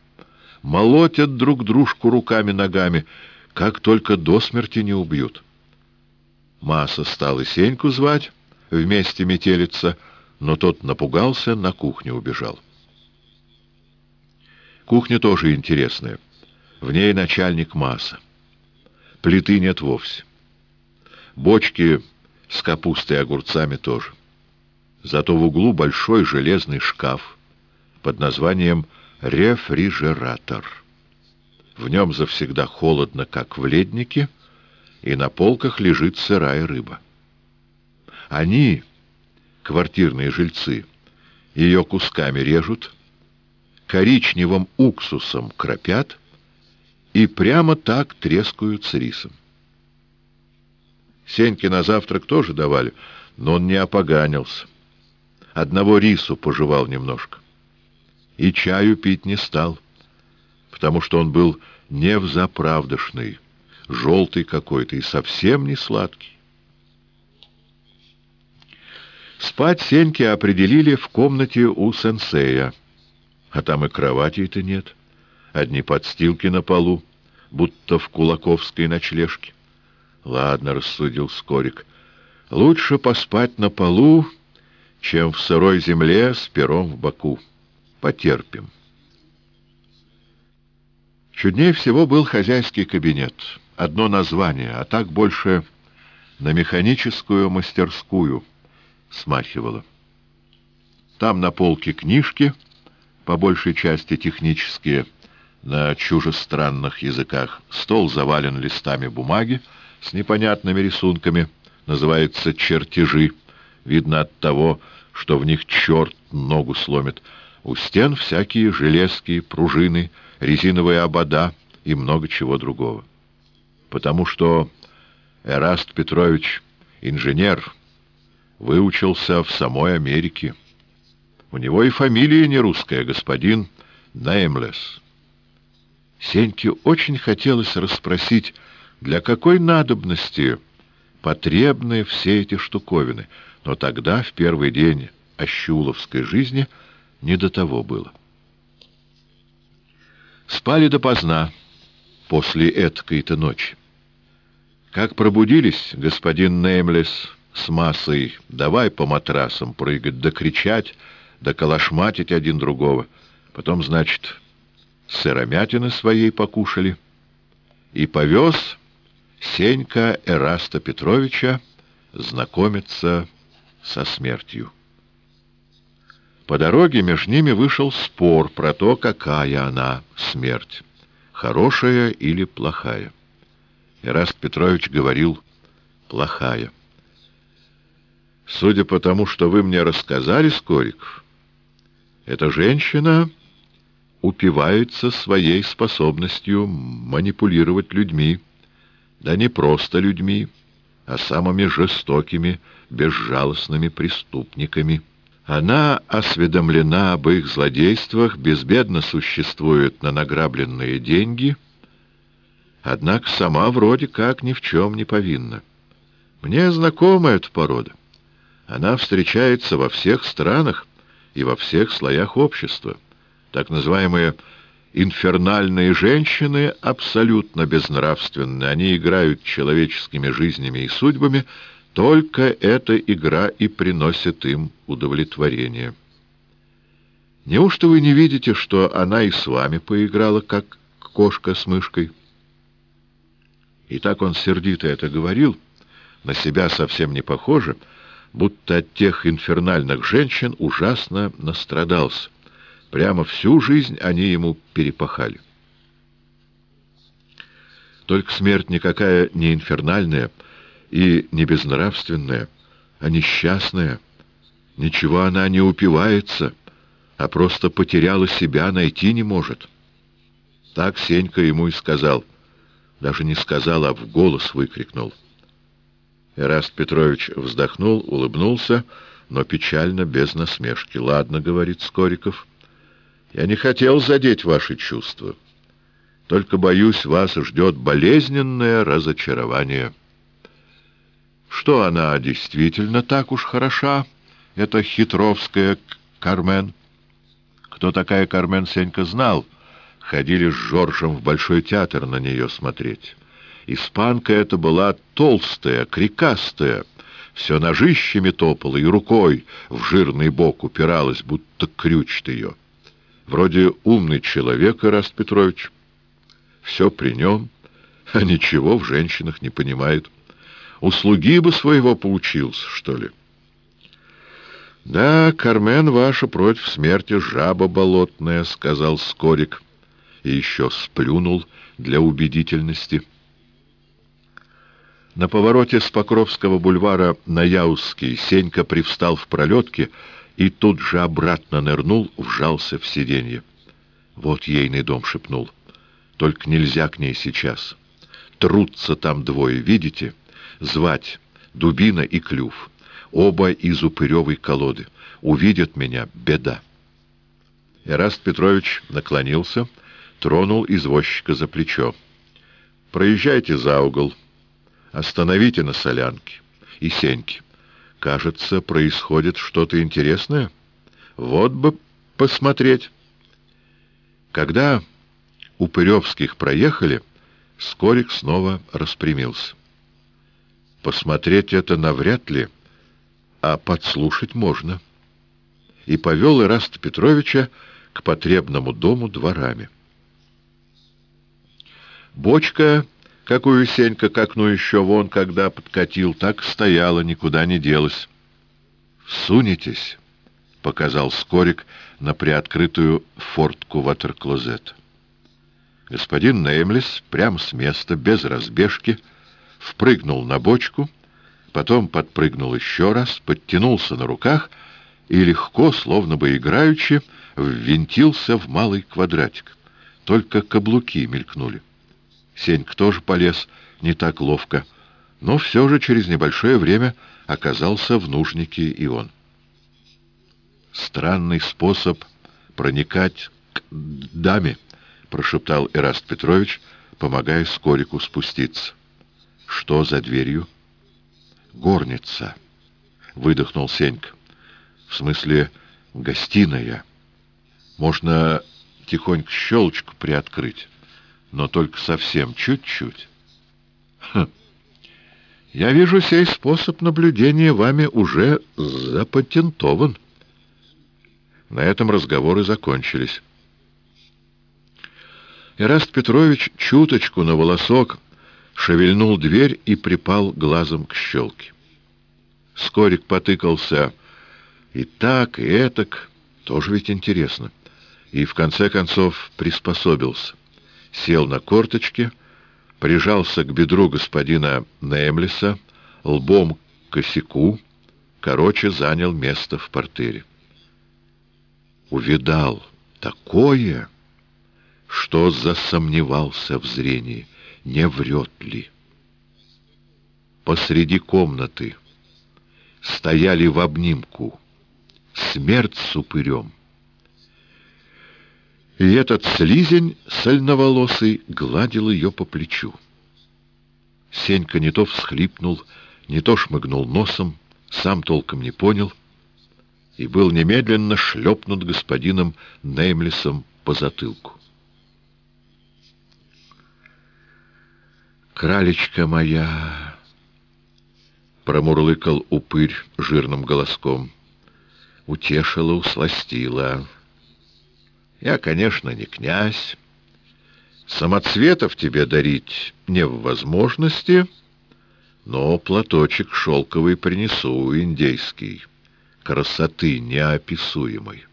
Молотят друг дружку руками-ногами, как только до смерти не убьют. Масса стала Сеньку звать, вместе метелиться, но тот напугался, на кухню убежал. Кухня тоже интересная. В ней начальник масса. Плиты нет вовсе. Бочки с капустой и огурцами тоже. Зато в углу большой железный шкаф под названием «рефрижератор». В нем завсегда холодно, как в леднике, и на полках лежит сырая рыба. Они, квартирные жильцы, ее кусками режут, коричневым уксусом кропят и прямо так трескают с рисом. Сеньке на завтрак тоже давали, но он не опоганился. Одного рису пожевал немножко. И чаю пить не стал, потому что он был невзаправдошный, желтый какой-то и совсем не сладкий. Спать Сеньке определили в комнате у сенсея а там и кровати-то нет. Одни подстилки на полу, будто в кулаковской ночлежке. Ладно, рассудил Скорик, лучше поспать на полу, чем в сырой земле с пером в боку. Потерпим. Чуднее всего был хозяйский кабинет. Одно название, а так больше на механическую мастерскую смахивало. Там на полке книжки — по большей части технические, на чужестранных языках. Стол завален листами бумаги с непонятными рисунками, называется «чертежи». Видно от того, что в них черт ногу сломит. У стен всякие железки, пружины, резиновые обода и много чего другого. Потому что Эраст Петрович, инженер, выучился в самой Америке. У него и фамилия не русская, господин Неймлес. Сеньке очень хотелось расспросить, для какой надобности потребны все эти штуковины, но тогда, в первый день ощуловской жизни, не до того было. Спали допоздна после эткой-то ночи. Как пробудились, господин Неймлес с массой «давай по матрасам прыгать да кричать», да калашматить один другого. Потом, значит, сыромятины своей покушали. И повез Сенька Эраста Петровича знакомиться со смертью. По дороге между ними вышел спор про то, какая она смерть, хорошая или плохая. Эраст Петрович говорил «плохая». Судя по тому, что вы мне рассказали, Скориков, эта женщина упивается своей способностью манипулировать людьми, да не просто людьми, а самыми жестокими, безжалостными преступниками. Она осведомлена об их злодействах, безбедно существует на награбленные деньги, однако сама вроде как ни в чем не повинна. Мне знакома эта порода. Она встречается во всех странах, и во всех слоях общества. Так называемые инфернальные женщины абсолютно безнравственны. Они играют человеческими жизнями и судьбами, только эта игра и приносит им удовлетворение. Неужто вы не видите, что она и с вами поиграла, как кошка с мышкой? И так он сердито это говорил, на себя совсем не похоже — будто от тех инфернальных женщин ужасно настрадался. Прямо всю жизнь они ему перепахали. Только смерть никакая не инфернальная и не безнравственная, а несчастная. Ничего она не упивается, а просто потеряла себя, найти не может. Так Сенька ему и сказал. Даже не сказал, а в голос выкрикнул. Эраст Петрович вздохнул, улыбнулся, но печально, без насмешки. «Ладно», — говорит Скориков, — «я не хотел задеть ваши чувства». Только, боюсь, вас ждет болезненное разочарование. Что она действительно так уж хороша, эта хитровская Кармен? Кто такая Кармен, Сенька знал. Ходили с Жоржем в Большой театр на нее смотреть. Испанка эта была толстая, крикастая, все ножищами топала и рукой в жирный бок упиралась, будто крючит ее. Вроде умный человек, Ираст Петрович, все при нем, а ничего в женщинах не понимает. Услуги бы своего поучился, что ли? «Да, Кармен ваша против смерти жаба болотная», — сказал Скорик, и еще сплюнул для убедительности. На повороте с Покровского бульвара на Яузский Сенька привстал в пролетке и тут же обратно нырнул, вжался в сиденье. «Вот ейный дом», — шепнул. Только нельзя к ней сейчас. Трутся там двое, видите? Звать Дубина и Клюв. Оба из упыревой колоды. Увидят меня — беда. Эраст Петрович наклонился, тронул извозчика за плечо. «Проезжайте за угол. Остановите на солянке. И сеньки. Кажется, происходит что-то интересное. Вот бы посмотреть». Когда у Пыревских проехали, Скорик снова распрямился. Посмотреть это навряд ли, а подслушать можно. И повел Ираста Петровича к потребному дому дворами. Бочка, какую Сенька к окну еще вон, когда подкатил, так стояла, никуда не делась. «Сунетесь», — показал Скорик на приоткрытую фортку ватерклозета. Господин Неймлис прямо с места, без разбежки, впрыгнул на бочку, потом подпрыгнул еще раз, подтянулся на руках и легко, словно бы играючи, ввинтился в малый квадратик. Только каблуки мелькнули. Сеньк тоже полез не так ловко, но все же через небольшое время оказался в нужнике и он. Странный способ проникать к даме —— прошептал Эраст Петрович, помогая Скорику спуститься. — Что за дверью? — Горница, — выдохнул Сенька. — В смысле, гостиная. Можно тихонько щелочку приоткрыть, но только совсем чуть-чуть. Я вижу, сей способ наблюдения вами уже запатентован. На этом разговоры закончились. Ираст Петрович чуточку на волосок шевельнул дверь и припал глазом к щелке. Скорик потыкался и так, и этак, тоже ведь интересно. И в конце концов приспособился. Сел на корточки, прижался к бедру господина Неймлиса, лбом к косяку, короче, занял место в портере. Увидал такое что засомневался в зрении, не врет ли. Посреди комнаты стояли в обнимку смерть с упырем. И этот слизень сальноволосый гладил ее по плечу. Сенька не то всхлипнул, не то шмыгнул носом, сам толком не понял, и был немедленно шлепнут господином Неймлисом по затылку. «Кралечка моя!» — промурлыкал упырь жирным голоском. Утешила, усластила. «Я, конечно, не князь. Самоцветов тебе дарить не в возможности, но платочек шелковый принесу, индейский, красоты неописуемой».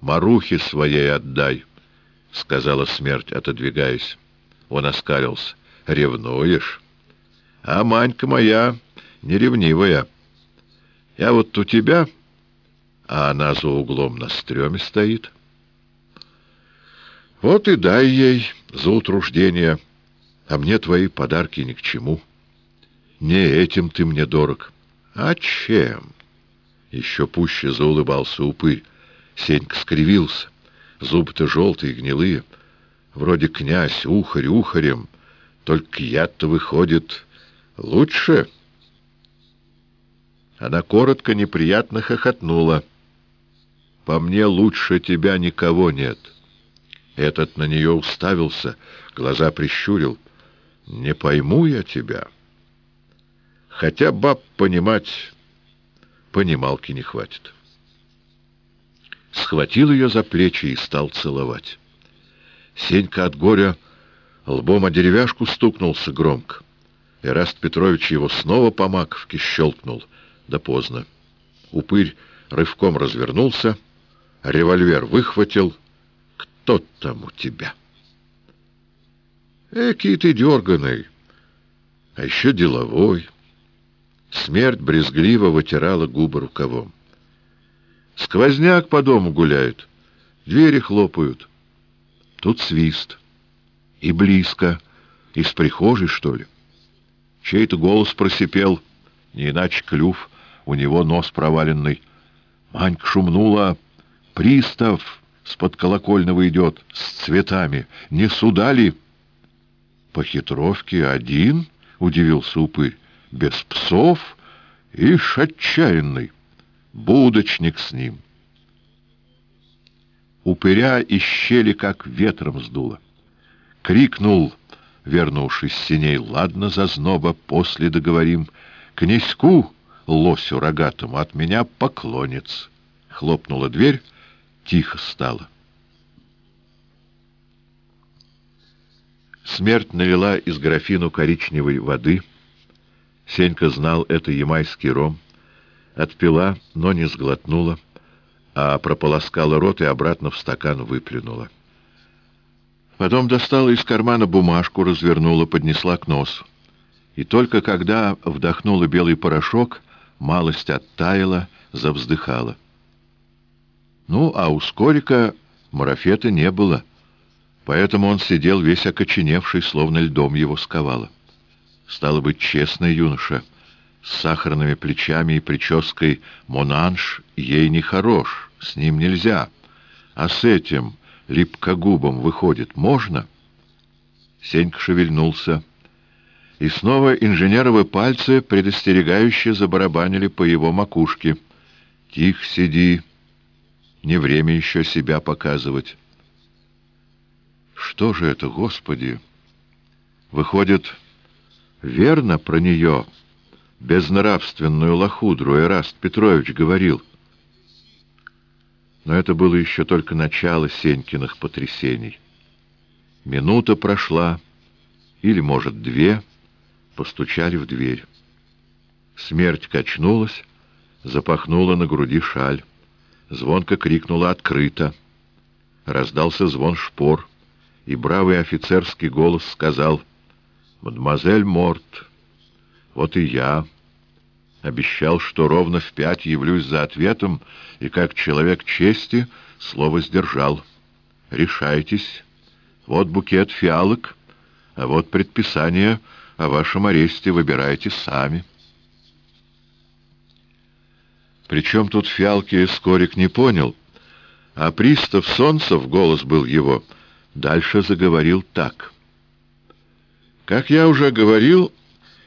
«Марухе своей отдай», — сказала смерть, отодвигаясь. Он оскалился. «Ревнуешь? А Манька моя не ревнивая. Я вот у тебя, а она за углом на стреме стоит. Вот и дай ей за утруждение, а мне твои подарки ни к чему. Не этим ты мне дорог. А чем?» Еще пуще заулыбался упырь. Сенька скривился. Зубы-то желтые, гнилые. Вроде князь, ухарь ухарем. Только яд-то выходит лучше. Она коротко, неприятно хохотнула. «По мне лучше тебя никого нет». Этот на нее уставился, глаза прищурил. «Не пойму я тебя». Хотя баб понимать понималки не хватит. Схватил ее за плечи и стал целовать. Сенька от горя лбом о деревяшку стукнулся громко. Эраст Петрович его снова по маковке щелкнул. Да поздно. Упырь рывком развернулся, револьвер выхватил. «Кто там у тебя?» «Экий ты дерганый, а еще деловой». Смерть брезгливо вытирала губы рукавом. Сквозняк по дому гуляет, двери хлопают. Тут свист. И близко. Из прихожей, что ли? Чей-то голос просипел, не иначе клюв, у него нос проваленный. Манька шумнула. «Пристав с-под колокольного идет, с цветами. Не сюда ли?» «По хитровке один?» — удивился упырь без псов, ишь отчаянный, будочник с ним. Упыря из щели как ветром сдуло. Крикнул, вернувшись синей, «Ладно, зазноба, после договорим. Князьку, лосю рогатому, от меня поклонец». Хлопнула дверь, тихо стало. Смерть налила из графину коричневой воды — Сенька знал это ямайский ром. Отпила, но не сглотнула, а прополоскала рот и обратно в стакан выплюнула. Потом достала из кармана бумажку, развернула, поднесла к носу. И только когда вдохнула белый порошок, малость оттаяла, завздыхала. Ну, а у Скорика марафета не было, поэтому он сидел весь окоченевший, словно льдом его сковало. Стало быть, честный юноша, с сахарными плечами и прической Монанж ей не хорош, с ним нельзя. А с этим липкогубом выходит можно? Сенька шевельнулся, и снова инженеровы пальцы предостерегающе забарабанили по его макушке. «Тихо сиди, не время еще себя показывать». «Что же это, Господи?» Выходит, Верно про нее, безнравственную лохудру, Эраст Петрович говорил. Но это было еще только начало Сенькиных потрясений. Минута прошла, или, может, две, постучали в дверь. Смерть качнулась, запахнула на груди шаль. Звонко крикнула «Открыто!». Раздался звон шпор, и бравый офицерский голос сказал — «Мадемуазель Морт, вот и я. Обещал, что ровно в пять явлюсь за ответом, и как человек чести слово сдержал. Решайтесь. Вот букет фиалок, а вот предписание о вашем аресте выбирайте сами». Причем тут фиалки Скорик не понял, а пристав Солнцев, голос был его, дальше заговорил так — как я уже говорил,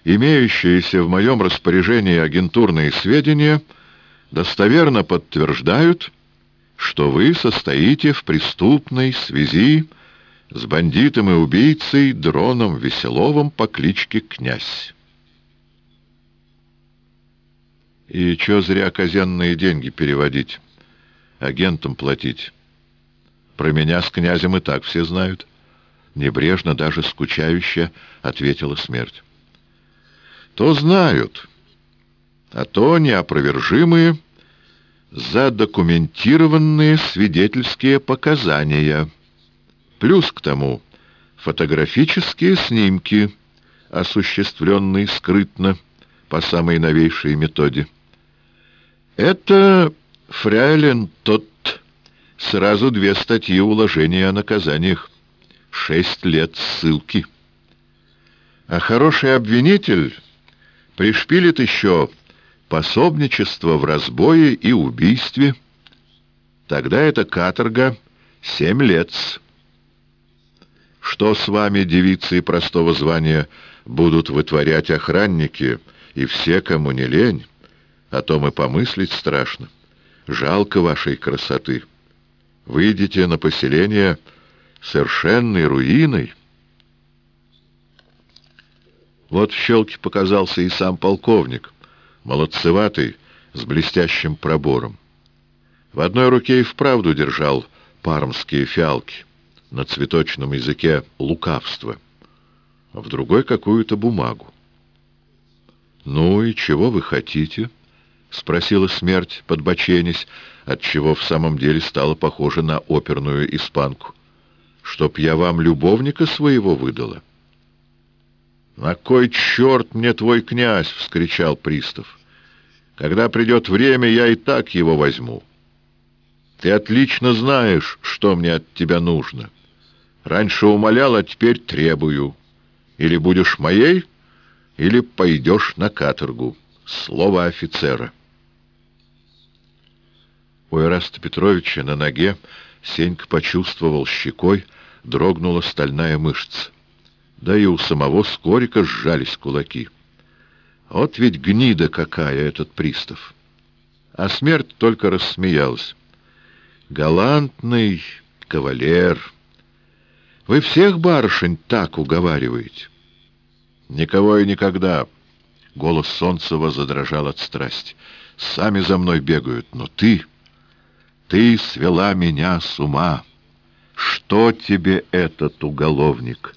имеющиеся в моем распоряжении агентурные сведения достоверно подтверждают, что вы состоите в преступной связи с бандитом и убийцей Дроном Веселовым по кличке Князь. И чё зря казенные деньги переводить, агентам платить? Про меня с князем и так все знают. Небрежно, даже скучающе ответила смерть. То знают, а то неопровержимые, задокументированные свидетельские показания. Плюс к тому Фотографические снимки, осуществленные скрытно по самой новейшей методе. Это фрайлен тот сразу две статьи уложения о наказаниях. Шесть лет ссылки. А хороший обвинитель пришпилит еще пособничество в разбое и убийстве. Тогда это каторга семь лет. Что с вами, девицы простого звания, будут вытворять охранники и все, кому не лень? О том и помыслить страшно. Жалко вашей красоты. Выйдете на поселение совершенной руиной. Вот в щелке показался и сам полковник, молодцеватый, с блестящим пробором. В одной руке и вправду держал пармские фиалки, на цветочном языке лукавство, а в другой какую-то бумагу. «Ну и чего вы хотите?» — спросила смерть, подбоченясь, отчего в самом деле стала похожа на оперную испанку. «Чтоб я вам любовника своего выдала?» «На кой черт мне твой князь?» — вскричал пристав. «Когда придет время, я и так его возьму. Ты отлично знаешь, что мне от тебя нужно. Раньше умолял, а теперь требую. Или будешь моей, или пойдешь на каторгу. Слово офицера». У Ираста Петровича на ноге Сенька почувствовал щекой, дрогнула стальная мышца да и у самого Скорика сжались кулаки. Вот ведь гнида какая этот пристав! А смерть только рассмеялась. Галантный кавалер! Вы всех барышень так уговариваете? Никого и никогда. Голос Солнцева задрожал от страсти. Сами за мной бегают, но ты... Ты свела меня с ума. Что тебе этот уголовник?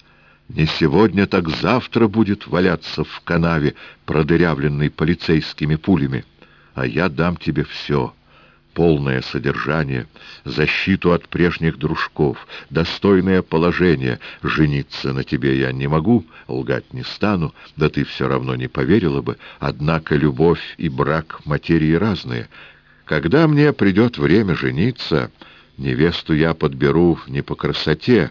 Не сегодня, так завтра будет валяться в канаве, продырявленной полицейскими пулями. А я дам тебе все — полное содержание, защиту от прежних дружков, достойное положение. Жениться на тебе я не могу, лгать не стану, да ты все равно не поверила бы. Однако любовь и брак — материи разные. Когда мне придет время жениться, невесту я подберу не по красоте,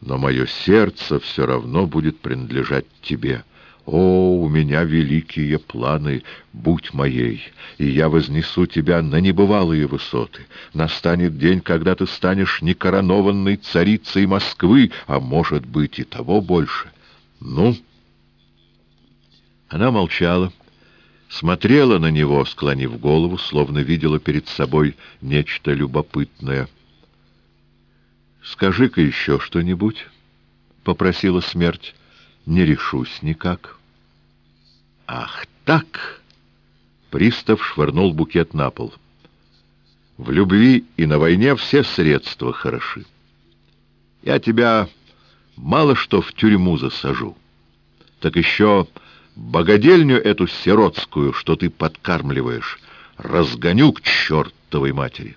но мое сердце все равно будет принадлежать тебе. О, у меня великие планы, будь моей, и я вознесу тебя на небывалые высоты. Настанет день, когда ты станешь некоронованной царицей Москвы, а может быть и того больше. Ну? Она молчала, смотрела на него, склонив голову, словно видела перед собой нечто любопытное — «Скажи-ка еще что-нибудь», — попросила смерть. «Не решусь никак». «Ах так!» — пристав швырнул букет на пол. «В любви и на войне все средства хороши. Я тебя мало что в тюрьму засажу, так еще богадельню эту сиротскую, что ты подкармливаешь, разгоню к чертовой матери».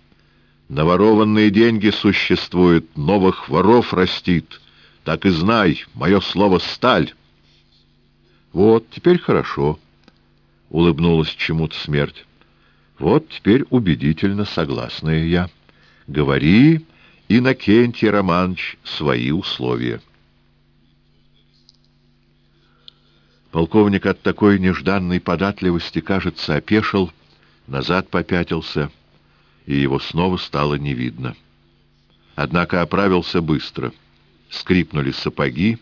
Наворованные деньги существуют, новых воров растит. Так и знай, мое слово — сталь. Вот, теперь хорошо, — улыбнулась чему-то смерть. Вот теперь убедительно согласная я. Говори, Иннокентий Романович, свои условия. Полковник от такой нежданной податливости, кажется, опешил, назад попятился — и его снова стало не видно. Однако оправился быстро. Скрипнули сапоги.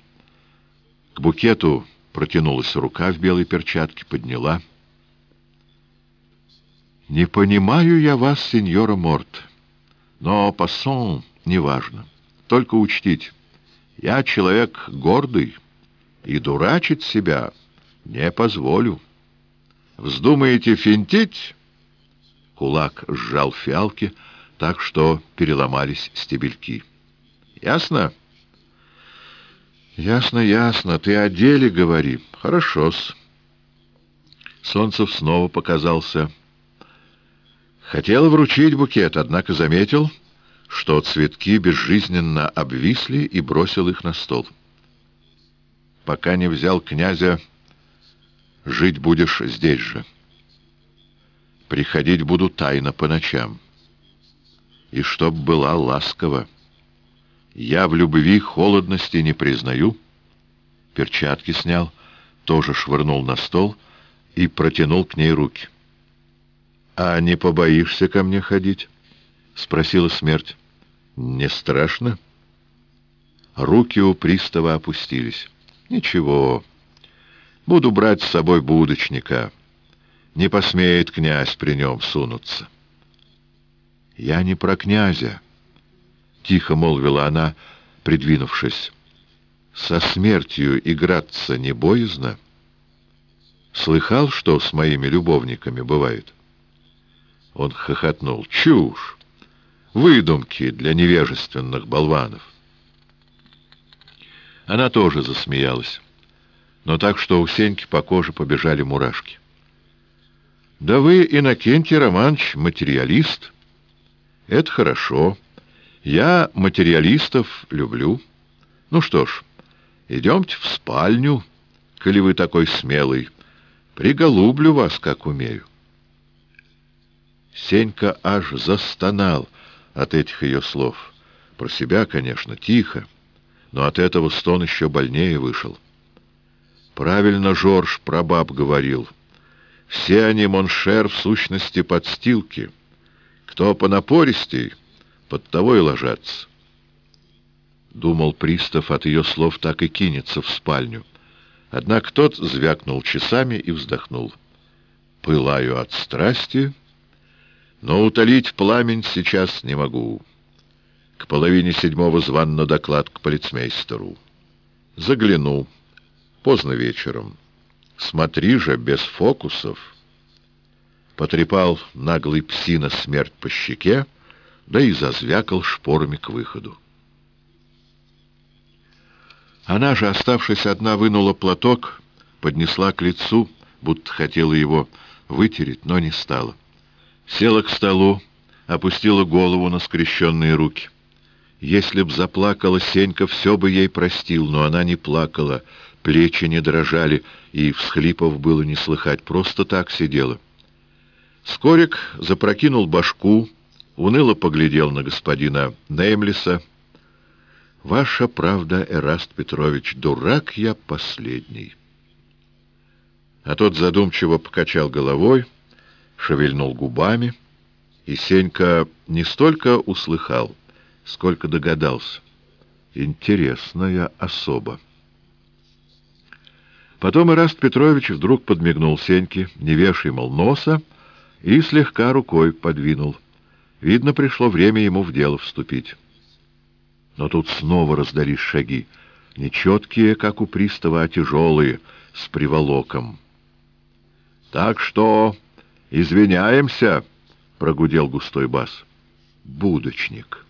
К букету протянулась рука в белой перчатке, подняла. «Не понимаю я вас, сеньора Морт, но пассон неважно. Только учтите, я человек гордый и дурачить себя не позволю. Вздумаете финтить?» Кулак сжал фиалки, так что переломались стебельки. «Ясно?» «Ясно, ясно. Ты о деле говори. Хорошо-с». Солнцев снова показался. Хотел вручить букет, однако заметил, что цветки безжизненно обвисли и бросил их на стол. пока не взял князя, жить будешь здесь же. Приходить буду тайно по ночам. И чтоб была ласкова. Я в любви холодности не признаю. Перчатки снял, тоже швырнул на стол и протянул к ней руки. «А не побоишься ко мне ходить?» — спросила смерть. «Не страшно?» Руки у пристава опустились. «Ничего, буду брать с собой будочника. Не посмеет князь при нем сунуться». «Я не про князя», — тихо молвила она, придвинувшись. «Со смертью играться не боязно?» «Слыхал, что с моими любовниками бывает?» Он хохотнул. «Чушь! Выдумки для невежественных болванов!» Она тоже засмеялась, но так, что у Сеньки по коже побежали мурашки. «Да вы, Иннокентий Романович, материалист. Это хорошо. Я материалистов люблю. Ну что ж, идемте в спальню, коли вы такой смелый. Приголублю вас, как умею». Сенька аж застонал от этих ее слов. Про себя, конечно, тихо но от этого стон еще больнее вышел. Правильно Жорж про баб говорил. Все они, mon cher, в сущности подстилки. Кто понапористей, под того и ложатся. Думал пристав, от ее слов так и кинется в спальню. Однако тот звякнул часами и вздохнул. «Пылаю от страсти, но утолить пламень сейчас не могу». К половине седьмого зван на доклад к полицмейстеру. Загляну. Поздно вечером. Смотри же, без фокусов. Потрепал наглый псина смерть по щеке, да и зазвякал шпорами к выходу. Она же, оставшись одна, вынула платок, поднесла к лицу, будто хотела его вытереть, но не стала. Села к столу, опустила голову на скрещенные руки — если б заплакала Сенька, все бы ей простил, но она не плакала, плечи не дрожали, и всхлипов было не слыхать, просто так сидела. Скорик запрокинул башку, уныло поглядел на господина Неймлиса. «Ваша правда, Эраст Петрович, дурак я последний». А тот задумчиво покачал головой, шевельнул губами, и Сенька не столько услыхал, сколько догадался. Интересная особа. Потом Ираст Петрович вдруг подмигнул Сеньке, не вешай, мол, носа, и слегка рукой подвинул. Видно, пришло время ему в дело вступить. Но тут снова раздались шаги, нечеткие, как у пристава, а тяжелые, с приволоком. — Так что извиняемся, — прогудел густой бас. — Будочник. —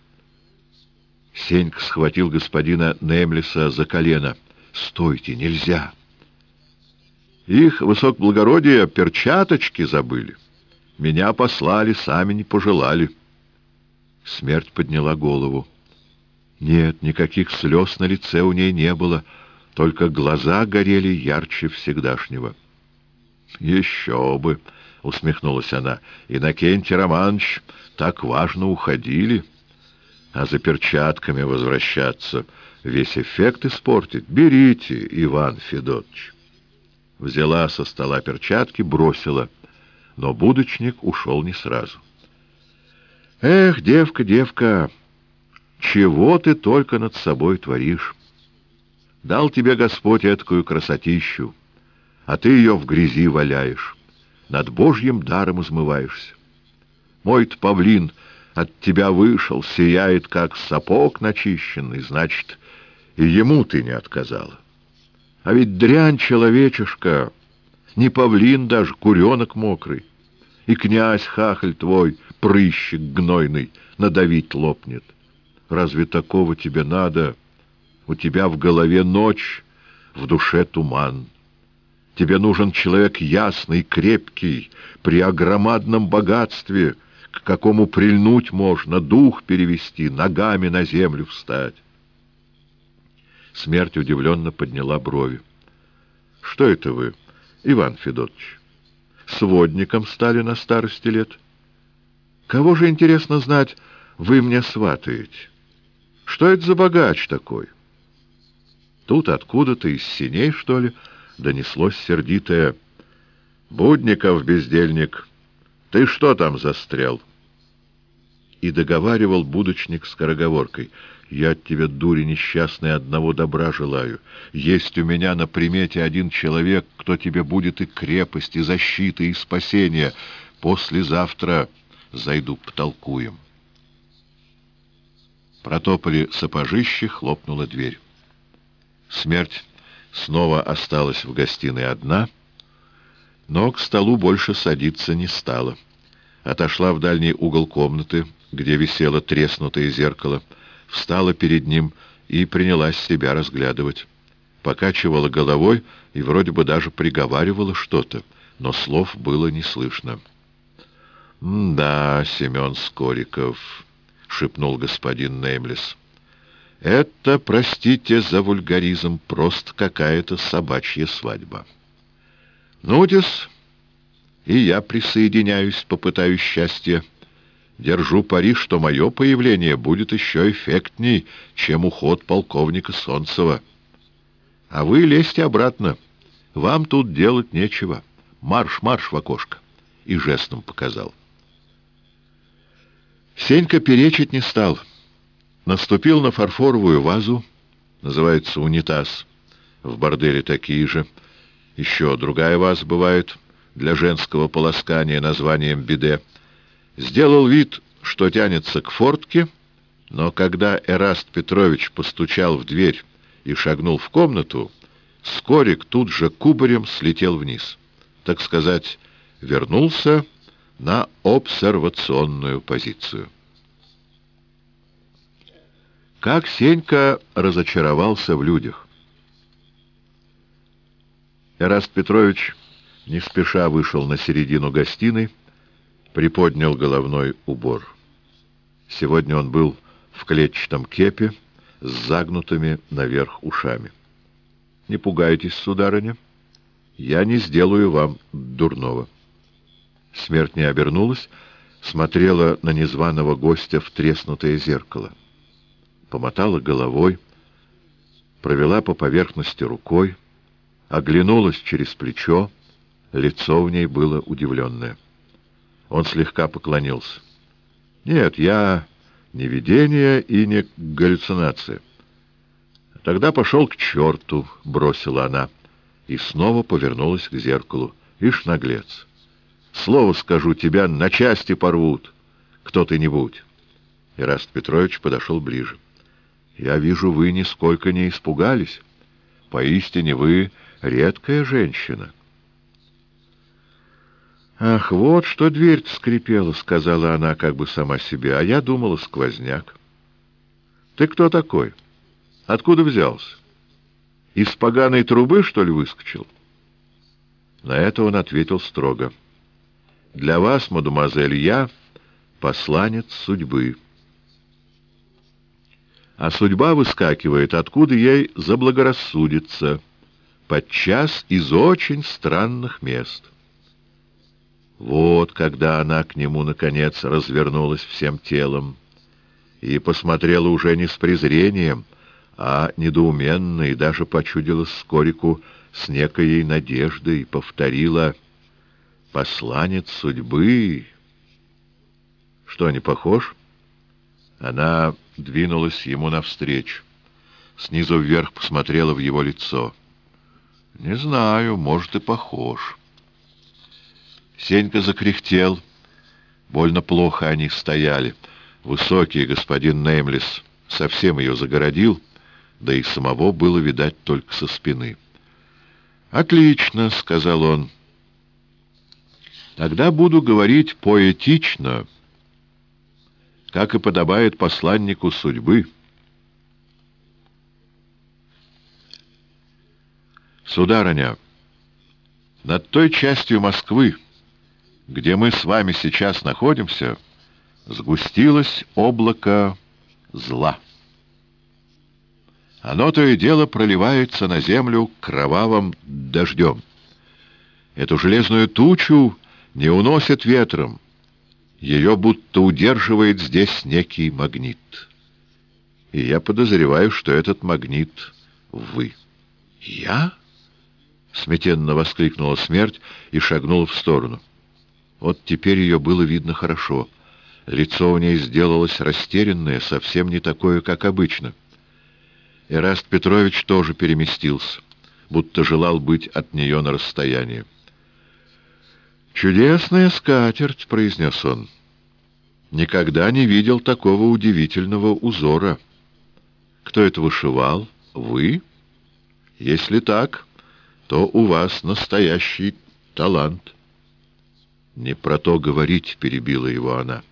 Сенька схватил господина Немлиса за колено. «Стойте, нельзя!» «Их высокоблагородие перчаточки забыли. Меня послали, сами не пожелали». Смерть подняла голову. Нет, никаких слез на лице у ней не было, только глаза горели ярче всегдашнего. «Еще бы!» — усмехнулась она. «Иннокентий Романович, так важно уходили» а за перчатками возвращаться весь эффект испортит. Берите, Иван Федотович. Взяла со стола перчатки, бросила, но будочник ушел не сразу. Эх, девка, девка, чего ты только над собой творишь? Дал тебе Господь эткую красотищу, а ты ее в грязи валяешь, над Божьим даром измываешься. Мой-то павлин — от тебя вышел, сияет, как сапог начищенный, значит, и ему ты не отказала. А ведь дрянь человечешка, не павлин даже, куренок мокрый. И князь хахаль твой, прыщик гнойный, надавить лопнет. Разве такого тебе надо? У тебя в голове ночь, в душе туман. Тебе нужен человек ясный, крепкий, при огромадном богатстве — к какому прильнуть можно, дух перевести, ногами на землю встать. Смерть удивленно подняла брови. Что это вы, Иван Федотович? Сводником стали на старости лет? Кого же, интересно знать, вы мне сватаете? Что это за богач такой? Тут откуда-то из синей, что ли, донеслось сердитое «Будников, бездельник, ты что там застрял?» И договаривал будочник скороговоркой «Я от тебя, дури несчастный, одного добра желаю. Есть у меня на примете один человек, кто тебе будет и крепость, и защита, и спасение. Послезавтра зайду, потолкуем». Протопали сапожище, хлопнула дверь. Смерть снова осталась в гостиной одна, но к столу больше садиться не стала. Отошла в дальний угол комнаты, где висело треснутое зеркало, встала перед ним и принялась себя разглядывать. Покачивала головой и вроде бы даже приговаривала что-то, но слов было не слышно. «Да, Семен Скориков», — шепнул господин Неймлес, — «это, простите за вульгаризм, просто какая-то собачья свадьба». «Ну-дес, и я присоединяюсь, попытаюсь счастья». Держу пари, что мое появление будет еще эффектней, чем уход полковника Солнцева. А вы лезьте обратно. Вам тут делать нечего. Марш, марш в окошко. И жестом показал. Сенька перечить не стал. Наступил на фарфоровую вазу, называется унитаз. В борделе такие же. Еще другая ваза бывает для женского полоскания названием «биде». Сделал вид, что тянется к фортке, но когда Эраст Петрович постучал в дверь и шагнул в комнату, Скорик тут же кубарем слетел вниз. Так сказать, вернулся на обсервационную позицию. Как Сенька разочаровался в людях. Эраст Петрович не спеша вышел на середину гостиной, приподнял головной убор. Сегодня он был в клетчатом кепе с загнутыми наверх ушами. «Не пугайтесь, сударыня, я не сделаю вам дурного». Смерть не обернулась, смотрела на незваного гостя в треснутое зеркало. Помотала головой, провела по поверхности рукой, оглянулась через плечо, лицо в ней было удивленное. Он слегка поклонился. «Нет, я не видение и не галлюцинация». «Тогда пошел к черту», — бросила она, и снова повернулась к зеркалу. «Ишь, наглец! Слово скажу, тебя на части порвут, кто ты-нибудь». Ираст Петрович подошел ближе. «Я вижу, вы нисколько не испугались. Поистине вы редкая женщина». «Ах, вот что дверь скрипела», — сказала она как бы сама себе, — «а я думала, сквозняк». «Ты кто такой? Откуда взялся? Из поганой трубы, что ли, выскочил?» На это он ответил строго. «Для вас, мадемуазель, я посланец судьбы». А судьба выскакивает, откуда ей заблагорассудится, подчас из очень странных мест. Вот когда она к нему, наконец, развернулась всем телом и посмотрела уже не с презрением, а недоуменно и даже почудила Скорику с некоей надеждой, повторила «Посланец судьбы». Что, не похож? Она двинулась ему навстречу. Снизу вверх посмотрела в его лицо. «Не знаю, может, и похож». Сенька закряхтел. Больно плохо они стояли. Высокий господин Неймлис совсем ее загородил, да и самого было видать только со спины. «Отлично», — сказал он. «Тогда буду говорить поэтично, как и подобает посланнику судьбы». «Сударыня, над той частью Москвы, где мы с вами сейчас находимся, сгустилось облако зла. Оно то и дело проливается на землю кровавым дождем. Эту железную тучу не уносит ветром. Ее будто удерживает здесь некий магнит. И я подозреваю, что этот магнит — вы. «Я?» — смятенно воскликнула смерть и шагнула в сторону. Вот теперь ее было видно хорошо. Лицо у ней сделалось растерянное, совсем не такое, как обычно. Эраст Петрович тоже переместился, будто желал быть от нее на расстоянии. «Чудесная скатерть», — произнес он. «Никогда не видел такого удивительного узора. Кто это вышивал? Вы? Если так, то у вас настоящий талант». «Не про то говорить», — перебила его она.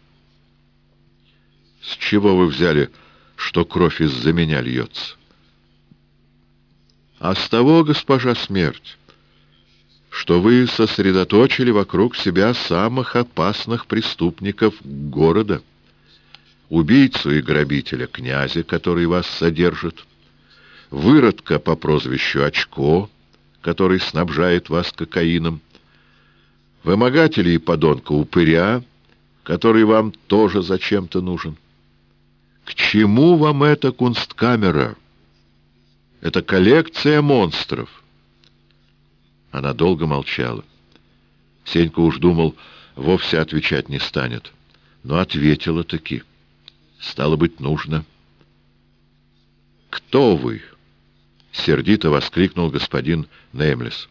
«С чего вы взяли, что кровь из-за меня льется?» «А с того, госпожа смерть, что вы сосредоточили вокруг себя самых опасных преступников города, убийцу и грабителя князя, который вас содержит, выродка по прозвищу Очко, который снабжает вас кокаином, вымогателя и подонка упыря, который вам тоже зачем-то нужен. К чему вам эта кунсткамера? Это коллекция монстров. Она долго молчала. Сенька уж думал, вовсе отвечать не станет. Но ответила таки. Стало быть, нужно. «Кто вы?» — сердито воскликнул господин Неймлес.